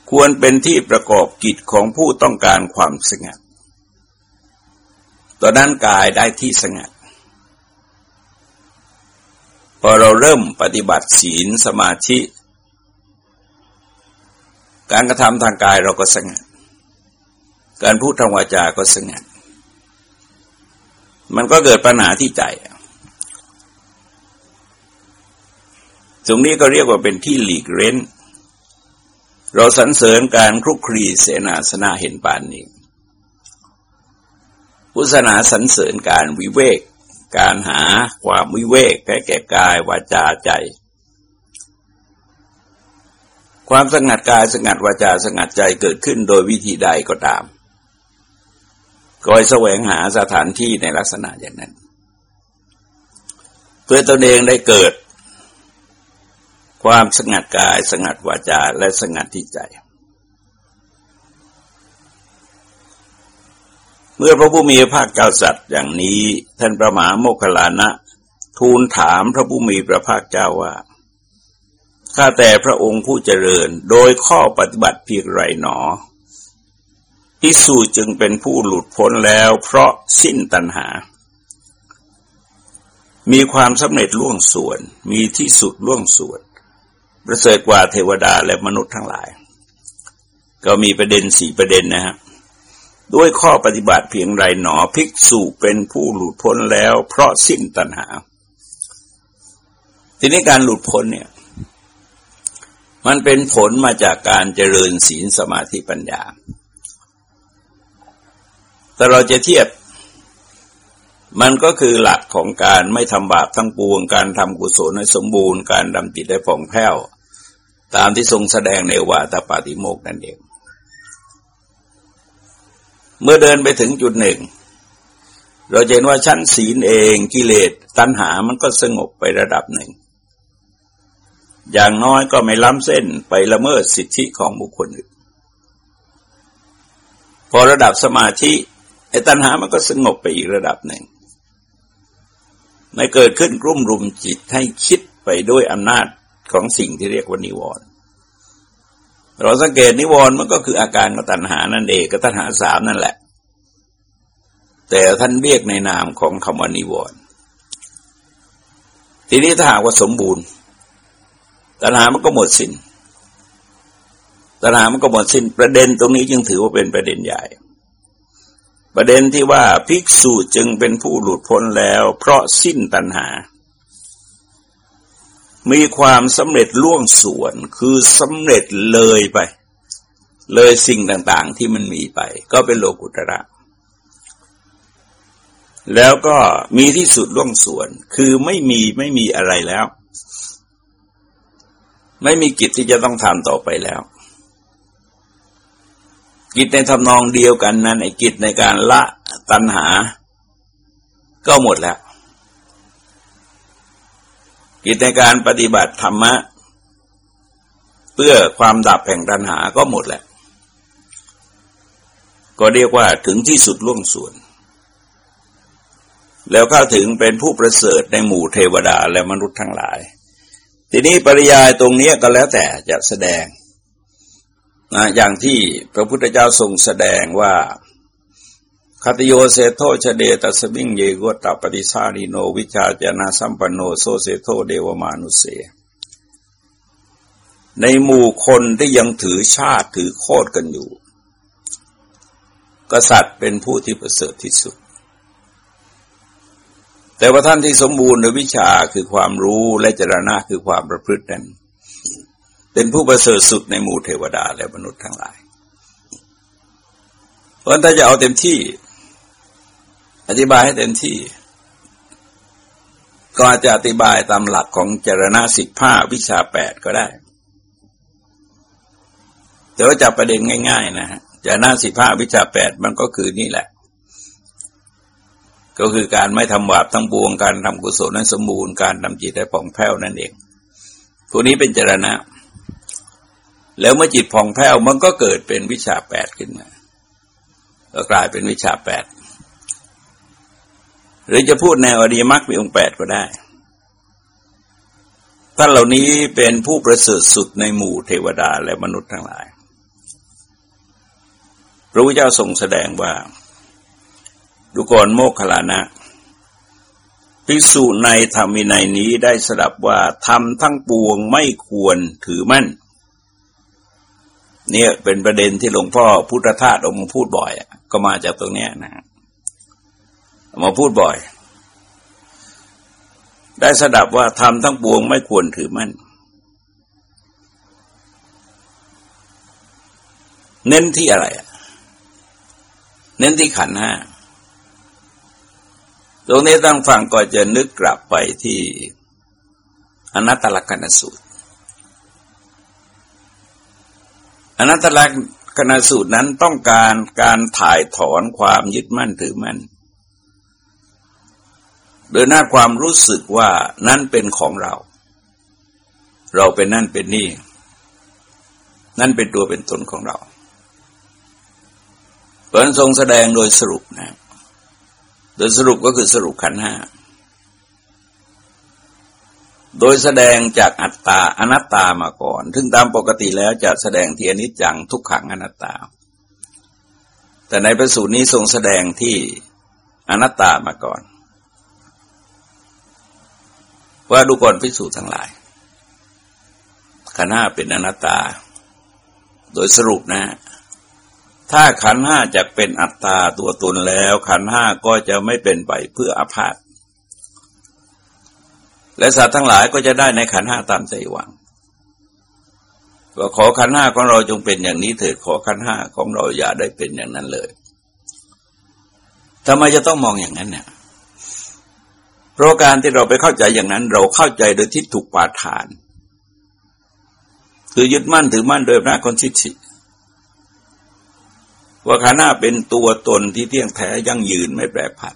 ควรเป็นที่ประกอบกิจของผู้ต้องการความสงัดตอนนั้นกายได้ที่สงัด พอเราเริ่มปฏิบัติศีลสมาธิ การกระทำทางกายเราก็สงัด การพูดทางวาจาก็สงัด มันก็เกิดปัญหาที่ใจตรงนี้ก็เรียกว่าเป็นที่หลีกเร้น เราสรรเสริญการครุกครีเสนาสนะเห็นปานนี้ พุทธศาสนาสรรเสริญการวิเวก การหาความวิเวกแก่แก่กายวาจาใจ ความสงัดกายสงัดวาจาสงัดใจเกิดขึ้นโดยวิธีใดก็ตามคอยแสวงหาสถานที่ในลักษณะอย่างนั้น เพื่อตนเองได้เกิด ความสงัดกายสงัดวาจาและสงัดที่ใจ เมื่อพระผู้มีพระภาคเจ้าสัตว์อย่างนี้ท่านประมหาโมคคลานะทูลถามพระผู้มีพระภาคเจ้าว่า ข้าแต่พระองค์ผู้เจริญ โดยข้อปฏิบัติเพียงไรหนอพิสูจจึงเป็นผู้หลุดพ้นแล้วเพราะสิ้นตัณหา มีความสำเร็จล่วงส่วน มีที่สุดล่วงส่วน ประเสริฐกว่าเทวดาและมนุษย์ทั้งหลาย ก็มีประเด็นสี่ประเด็นนะครับด้วยข้อปฏิบัติเพียงไรหนอภิกษุเป็นผู้หลุดพ้นแล้วเพราะสิ้นตัณหา ทีนี้การหลุดพ้นเนี่ย มันเป็นผลมาจากการเจริญศีลสมาธิปัญญา แต่เราจะเทียบ มันก็คือหลักของการไม่ทำบาปทั้งปวง การทำกุศลให้สมบูรณ์ การดำจิตให้ผ่องแผ้ว ตามที่ทรงแสดงในวาตาปาติโมกนั่นเอง เมื่อเดินไปถึงจุดหนึ่ง เราเห็นว่าชั้นศีลเองกิเลสตัณหามันก็สงบไประดับหนึ่ง อย่างน้อยก็ไม่ล้ำเส้นไปละเมิดสิทธิของบุคคลอื่น พอระดับสมาธิไอ้ตัณหามันก็สงบไปอีกระดับหนึ่ง ไม่เกิดขึ้นกลุ่มรุมจิตให้คิดไปด้วยอำนาจของสิ่งที่เรียกว่านิวรณ์เราสังเกตนิวรณ์มันก็คืออาการของตัณหานั่นเองก็ตัณหาสามนั่นแหละ แต่ท่านเรียกในนามของคำว่านิวรณ์ทีนี้ถ้าหากว่าสมบูรณ์ ตัณหามันก็หมดสิน้นตัณหามันก็หมดสิน้น ประเด็นตรงนี้จึงถือว่าเป็นประเด็นใหญ่ ประเด็นที่ว่าภิกษุจึงเป็นผู้หลุดพ้นแล้ว เพราะสิ้นตัณหา มีความสำเร็จล่วงส่วนคือสำเร็จเลยไป เลยสิ่งต่าง ๆ ที่มันมีไป ก็เป็นโลกุตระแล้วก็มีที่สุดล่วงส่วน คือไม่มีไม่มีอะไรแล้ว ไม่มีกิจที่จะต้องทำต่อไปแล้ว กิจในทำนองเดียวกันนั้นไอ้กิจในการละตัณหา ก็หมดแล้ว กิจในการปฏิบัติธรรมะ เพื่อความดับแห่งตัณหาก็หมดแหละก็เรียกว่าถึงที่สุดล่วงส่วน แล้วเข้าถึงเป็นผู้ประเสริฐในหมู่เทวดาและมนุษย์ทั้งหลาย ทีนี้ปริยายตรงนี้ก็แล้วแต่จะแสดงนะอย่างที่พระพุทธเจ้าทรงแสดงว่าขัตติโยเสฏโฐ ชเนตัสมิงเยโคตตปฏิสาริโนวิชชาจรณสัมปันโนโส เสฏโฐ เทวมานุเส ในหมู่คนที่ยังถือชาติถือโคตรกันอยู่ กษัตริย์เป็นผู้ที่ประเสริฐที่สุด แต่ว่าท่านที่สมบูรณ์ในวิชชาคือความรู้และจรณะคือความประพฤตินั้น เป็นผู้ประเสริฐสุดในหมู่เทวดาและมนุษย์ทั้งหลาย เพราะถ้าจะเอาเต็มที่ อธิบายให้เต็มที่ ก็อาจจะอธิบายตามหลักของจรณาสิกผ้าวิชาแปดก็ได้ แต่ว่าจับประเด็นง่าย ๆ นะฮะจรณาสิกผ้าวิชาแปดมันก็คือนี่แหละ ก็คือการไม่ทำบาปทั้งปวง การทำกุศลนั้นสมบูรณ์การทำจิตให้ผ่องแผ้วนั่นเองพวกนี้เป็นเจรณะ แล้วเมื่อจิตผ่องแผ้วมันก็เกิดเป็นวิชาแปดขึ้นมาก็กลายเป็นวิชาแปดหรือจะพูดแนวอริยมรรคมีองค์แปดก็ได้ท่านเหล่านี้เป็นผู้ประเสริฐสุดในหมู่เทวดาและมนุษย์ทั้งหลาย พระพุทธเจ้าทรงแสดงว่า ดูก่อนโมกขลานะ ภิกษุในธรรมินัยนี้ได้สดับว่าทำทั้งปวงไม่ควรถือมั่น เนี่ยเป็นประเด็นที่หลวงพ่อพุทธทาสองค์พูดบ่อย ก็มาจากตรงนี้นะมาพูดบ่อย ได้สดับว่าทำทั้งปวงไม่ควรถือมั่นเน้นที่อะไร เน้นที่ขันห้า ตรงนี้ตั้งฟังก็จะนึกกลับไปที่อนัตตลกนสูตร อนัตตลกนสูตรนั้นต้องการการถ่ายถอนความยึดมั่นถือมั่นโดยหน้าความรู้สึกว่านั่นเป็นของเรา เราเป็นนั่นเป็นนี่ นั่นเป็นตัวเป็นตนของเราเพราะทรงแสดงโดยสรุปนะ โดยสรุปก็คือสรุปขันห้า โดยแสดงจากอัตตาอนัตตามาก่อนถึงตามปกติแล้วจะแสดงที่อนิจจังทุกขังอนัตตา แต่ในประสูตรนี้ทรงแสดงที่อนัตตามาก่อน ว่าดูก่อนพิสูจน์ทั้งหลายขันห้าเป็นอนัตตา โดยสรุปนะ ถ้าขันห้าจะเป็นอัตตาตัวตนแล้ว ขันห้าก็จะไม่เป็นไปเพื่ออาพาธและสัตว์ทั้งหลายก็จะได้ในขันห้าตามใจหวังก็ขอขันห้าของเราจงเป็นอย่างนี้เถิดขอขันห้าของเราอย่าได้เป็นอย่างนั้นเลยทำไมจะต้องมองอย่างนั้นเนี่ยเพราะการที่เราไปเข้าใจอย่างนั้น เราเข้าใจโดยที่ถูกปาทาน คือยึดมั่นถือมั่นโดยพระคนทิฏฐิ ว่าขันห้าเป็นตัวตนที่เที่ยงแท้ยั่งยืนไม่แปรผัน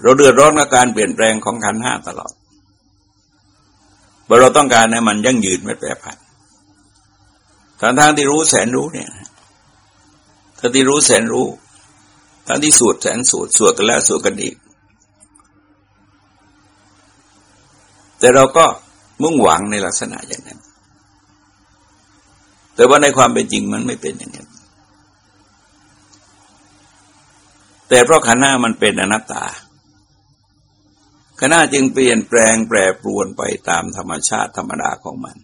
เราเดือดร้อนกับการเปลี่ยนแปลงของขันห้าตลอดเราต้องการให้มันยั่งยืนไม่แปรผันทั้งทางที่รู้แสนรู้เนี่ยทั้งที่รู้แสนรู้ทั้งที่สวดแสนสวดสวดกันแล้วสวดกันอีก แต่เราก็มุ่งหวังในลักษณะอย่างนั้น แต่ว่าในความเป็นจริงมันไม่เป็นอย่างนั้นแต่เพราะขันห้ามันเป็นอนัตตาขณะจึงเปลี่ยนแปลงแปรปรวนไปตามธรรมชาติธรรมดาของมัน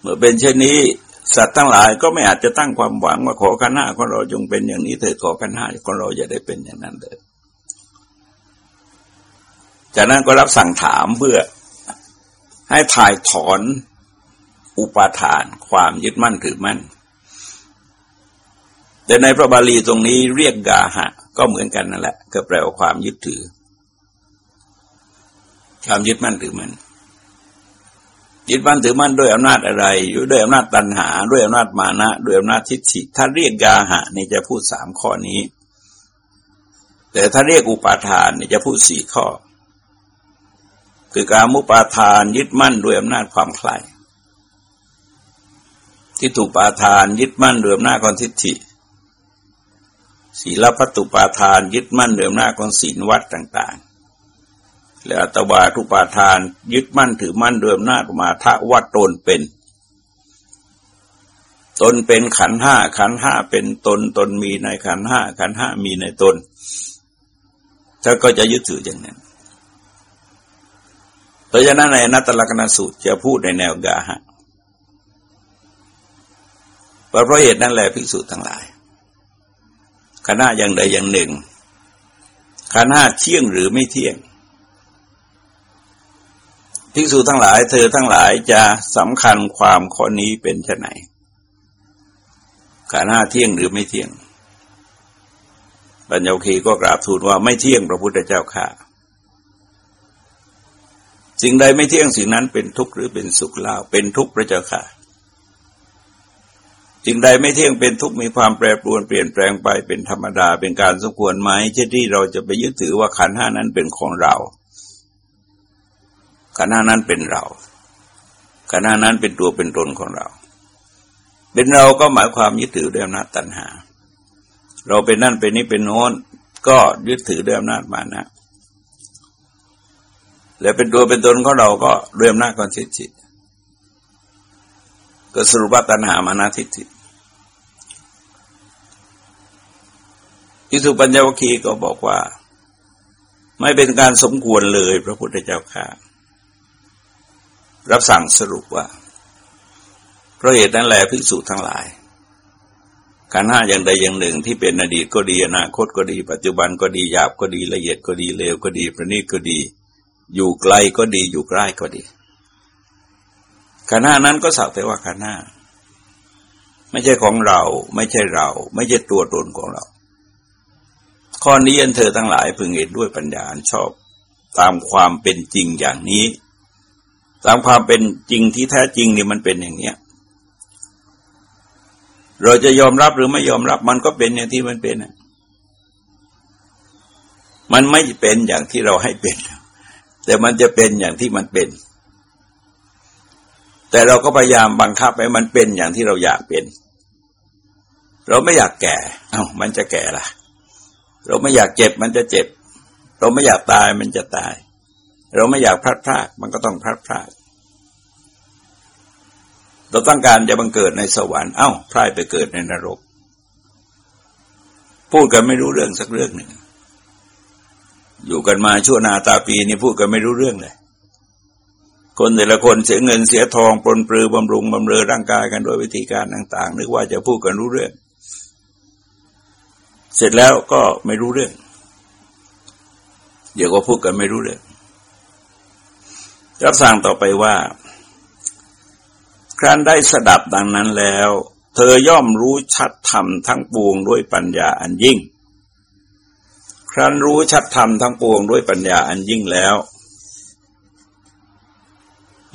เมื่อเป็นเช่นนี้สัตว์ทั้งหลายก็ไม่อาจจะตั้งความหวังว่าขอขันห้าของเราจงเป็นอย่างนี้เถิดขอขันห้าของเราอย่าได้เป็นอย่างนั้นเลยจากนั้นก็รับสั่งถามเพื่อให้ถ่ายถอน อุปาทาน ความยึดมั่นถือมั่น แต่ในพระบาลีตรงนี้เรียกกาหะ ก็เหมือนกันนั่นแหละ ก็แปลว่าความยึดถือ ความยึดมั่นถือมั่นยึดมั่นถือมั่นด้วยอำนาจอะไร อยู่ด้วยอำนาจตัณหา ด้วยอำนาจมานะ ด้วยอำนาจทิฏฐิ ถ้าเรียกกาหะนี่จะพูดสามข้อนี้ แต่ถ้าเรียกอุปาทานนี่จะพูดสี่ข้อ คือการมุปาทานยึดมั่นด้วยอำนาจความใคร่ ที่ถูกปาทานยึดมั่นเด้วยอำนาความทิฏฐิศีลพัตุปาทานยึดมั่นเด้วยอำนาจของศีลวัดต่างๆ และอัตวาทุปาทานยึดมั่นถือมั่นเด้วยอำนาจมาทะวัดตนเป็น ตนเป็นขันห้าขันห้าเป็นตนตนมีในขันห้าขันห้ามีในตนถ้าก็จะยึดถืออย่างนั้นเพราะฉะนั้นในนัตตลกนสูตรจะพูดในแนวกาหะ ว่าเพราะเหตุนั้นแหละภิกษุทั้งหลายขณะอย่างใดอย่างหนึ่งขณะเที่ยงหรือไม่เที่ยงภิกษุทั้งหลาย เธอทั้งหลายจะสำคัญความข้อนี้เป็นชไฉนขณะเที่ยงหรือไม่เที่ยง ปัญญาคีก็กราบทูลว่าไม่เที่ยงพระพุทธเจ้าค่ะ สิ่งใดไม่เที่ยงสิ่งนั้นเป็นทุกข์หรือเป็นสุขเล่าเป็นทุกข์พระเจ้าค่ะ สิ่งใดไม่เที่ยงเป็นทุกข์มีความแปรปรวนเปลี่ยนแปลงไปเป็นธรรมดาเป็นการสมควรไหมเช่นที่เราจะไปยึดถือว่าขันห้านั้นเป็นของเรา ขันห้านั้นเป็นเรา ขันห้านั้นเป็นตัวเป็นตนของเรา เป็นเราก็หมายความยึดถือด้วยอำนาจตัณหา เราเป็นนั่นเป็นนี้เป็นโน้นก็ยึดถือด้วยอำนาจมานะและเป็นตัวเป็นตนของเราก็เรื่อมหน้าก่อนทิฏฐิ ก็สรุปว่าตัณหามานาทิฏฐิพิสุปัญญวคีก็บอกว่า ไม่เป็นการสมควรเลยพระพุทธเจ้าค่ะ รับสั่งสรุปว่า เพราะเหตุนั้นแหละภิกษุทั้งหลาย การห้าอย่างใดอย่างหนึ่งที่เป็นอดีตก็ดีอนาคตก็ดี ปัจจุบันก็ดีหยาบก็ดีละเอียดก็ดีเลวก็ดีประณีตก็ดี อยู่ไกลก็ดีอยู่ใกล้ก็ดี ขณะนั้นก็สักแต่ว่าขณะไม่ใช่ของเรา ไม่ใช่เรา ไม่ใช่ตัวตนของเรา ข้อนี้อันเธอทั้งหลายพึงเห็นด้วยปัญญาชอบ ตามความเป็นจริงอย่างนี้ ตามความเป็นจริงที่แท้จริงนี่มันเป็นอย่างเนี้ยเราจะยอมรับหรือไม่ยอมรับมันก็เป็นอย่างที่มันเป็นมันไม่เป็นอย่างที่เราให้เป็น แต่มันจะเป็นอย่างที่มันเป็น แต่เราก็พยายามบังคับให้มันเป็นอย่างที่เราอยากเป็น เราไม่อยากแก่ เอา้ามันจะแก่ล่ะเราไม่อยากเจ็บมันจะเจ็บ เราไม่อยากตายมันจะตาย เราไม่อยากพลาดพลาดมันก็ต้องพลาดพลาดเราต้องการจะบังเกิดในสวรรค์ เอ้าพลายไปเกิดในนรก พูดกันไม่รู้เรื่องสักเรื่องหนึ่งอยู่กันมาชั่วนาตาปีนี่พูดกันไม่รู้เรื่องเลย คนแต่ละคนเสียเงินเสียทองปนปลือบำรุงบำเรอร่างกายกันโดยวิธีการต่าง ๆ นึกว่าจะพูดกันรู้เรื่อง เสร็จแล้วก็ไม่รู้เรื่อง เดี๋ยวก็พูดกันไม่รู้เรื่องรับสั่งต่อไปว่า ครั้นได้สดับดังนั้นแล้ว เธอย่อมรู้ชัดธรรมทั้งปวงด้วยปัญญาอันยิ่ง ครั้นรู้ชัดธรรมทั้งปวงด้วยปัญญาอันยิ่งแล้ว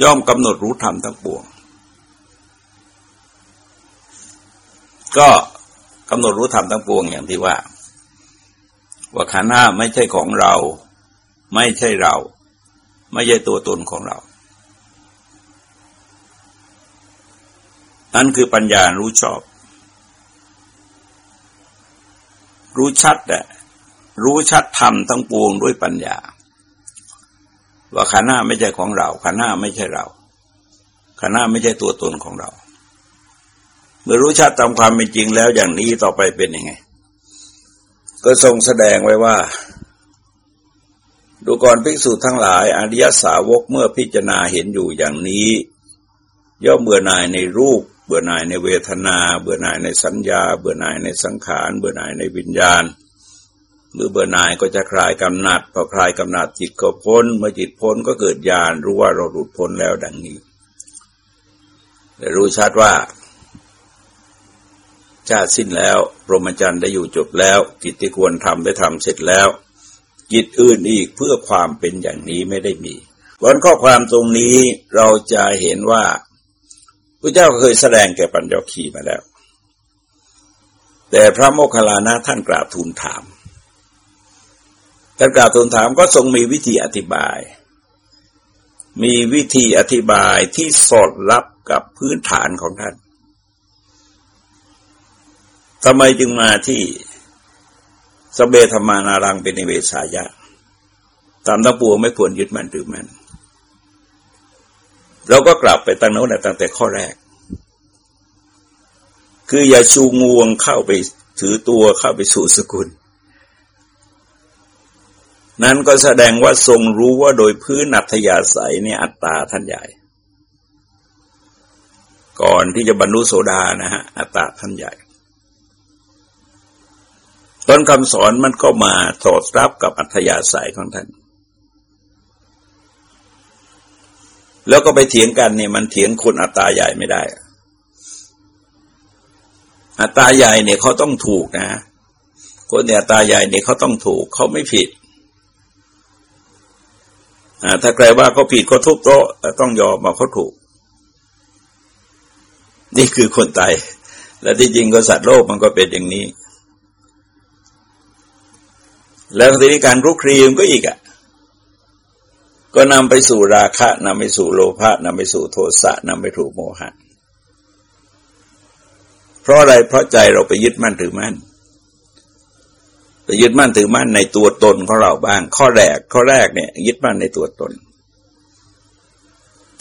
ย่อมกำหนดรู้ธรรมทั้งปวง ก็กำหนดรู้ธรรมทั้งปวงอย่างที่ว่า ว่าขันห้าไม่ใช่ของเรา ไม่ใช่เรา ไม่ใช่ตัวตนของเรา นั่นคือปัญญารู้ชอบ รู้ชัดอะรู้ชัดธรรมทั้งปวงด้วยปัญญา ว่าขันห้าไม่ใช่ของเรา ขันห้าไม่ใช่เรา ขันห้าไม่ใช่ตัวตนของเรา เมื่อรู้ชัดตามความเป็นจริงแล้วอย่างนี้ต่อไปเป็นยังไง ก็ทรงแสดงไว้ว่า ดูก่อนภิกษุทั้งหลาย อริยสาวกเมื่อพิจารณาเห็นอยู่อย่างนี้ ย่อมเบื่อหน่ายในรูป เบื่อหน่ายในเวทนา เบื่อหน่ายในสัญญา เบื่อหน่ายในสังขาร เบื่อหน่ายในวิญญาณเมื่อเบื่อหน่ายก็จะคลายกำหนัดพอคลายกำหนัดจิตก็พ้น เมื่อจิตพ้นก็เกิดญาณรู้ว่าเราหลุดพ้นแล้วดังนี้แต่รู้ชัดว่าชาติสิ้นแล้วพรหมจรรย์ได้อยู่จบแล้ว กิจที่ควรทำได้ทำเสร็จแล้ว กิจอื่นอีกเพื่อความเป็นอย่างนี้ไม่ได้มีเพราะข้อความตรงนี้เราจะเห็นว่าพระเจ้าเคยแสดงแก่ปัญญคีมาแล้ว แต่พระโมคคัลลานะท่านกราบทูลถาม ท่านกราบทูลถามก็ทรงมีวิธีอธิบาย มีวิธีอธิบายที่สอดรับกับพื้นฐานของท่านทำไมจึงมาที่สเบธรรมานารังเป็นในเวสายะตามตั้งปวงไม่ควรยึดมั่นถือมั่นเราก็กลับไปตั้งโน้นตั้งแต่ข้อแรก คืออย่าชูงวงเข้าไปถือตัวเข้าไปสู่สกุล นั้นก็แสดงว่าทรงรู้ว่าโดยพื้นอัธยาศัยเนี่ยอัตตาท่านใหญ่ ก่อนที่จะบรรลุโสดานะฮะอัตตาท่านใหญ่ ต้นคำสอนมันก็มาสอดรับกับอัธยาศัยของท่าน แล้วก็ไปเถียงกันเนี่ยมันเถียงคนอัตตาใหญ่ไม่ได้ อัตตาใหญ่เนี่ยเขาต้องถูกนะคนเนี่ยอัตตาใหญ่เนี่ยเขาต้องถูกเขาไม่ผิด ถ้าใครว่าเขาผิดเขาทุบโต๊ะต้องยอมมาเขาถูก นี่คือคนตายและที่จริงก็สัตว์โลกมันก็เป็นอย่างนี้ แล้วทีนี้การรุกรีมก็อีกอะ่ะ ก็นำไปสู่ราคะนำไปสู่โลภะนำไปสู่โทสะนำไปถูกโมหะเพราะอะไรเพราะใจเราไปยึดมั่นถือมั่น ยึดมั่นถือมั่นในตัวตนของเราบ้าง ข้อแรก ข้อแรกเนี่ย ยึดมั่นในตัวตน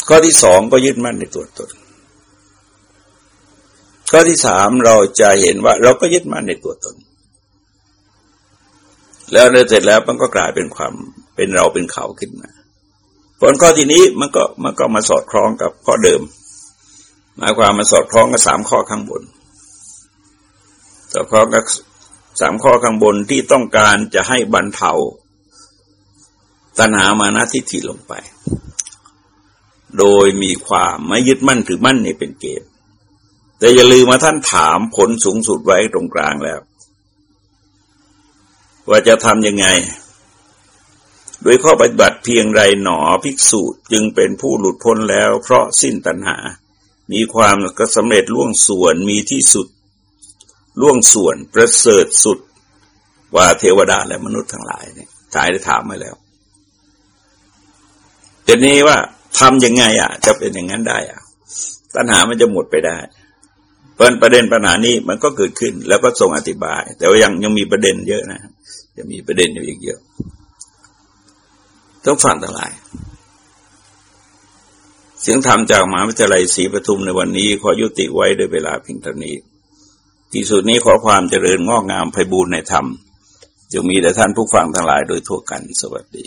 ข้อที่สองก็ยึดมั่นในตัวตน ข้อที่สามเราจะเห็นว่า เราก็ยึดมั่นในตัวตน แล้วเสร็จแล้วมันก็กลายเป็นความเป็นเราเป็นเขาขึ้นมาผลข้อที่นี้มันก็มันก็มาสอดคล้องกับข้อเดิมหมายความมาสอดคล้องกับสามข้อข้างบนสอดคล้องกับ สามข้อข้างบนที่ต้องการจะให้บรรเทาตัณหามานะทิฏฐิลงไป โดยมีความไม่ยึดมั่นถือมั่นนี่เป็นเกณฑ์แต่อย่าลืมมาท่านถามผลสูงสุดไว้ตรงกลางแล้ว ว่าจะทำยังไง โดยข้อปฏิบัติเพียงไรหนอภิกษุจึงเป็นผู้หลุดพ้นแล้ว เพราะสิ้นตัณหา มีความก็สำเร็จล่วงส่วนมีที่สุด ล่วงส่วนประเสริฐสุดว่าเทวดาและมนุษย์ทั้งหลายเนี่ยกายได้ถามมาแล้วทีนี้ว่าทำยังไงอะ จะเป็นอย่างนั้นได้อะตัณหามันจะหมดไปได้เพราะประเด็นปัญหานี้มันก็เกิดขึ้น แล้วก็ส่งอธิบาย แต่ว่ายังยังมีประเด็นเยอะนะจะมีประเด็นอยู่อีกเยอะต้องฟังทั้งหลาย เสียงธรรมจากมหาวิทยาลัยศรีปทุมในวันนี้ ขอยุติไว้ด้วยเวลาเพียงเท่านี้ ที่สุดนี้ขอความเจริญงอกงามไพบูรณ์ในธรรมจะมีแต่ท่านผู้ฟังทั้งหลายโดยทั่วกันสวัสดี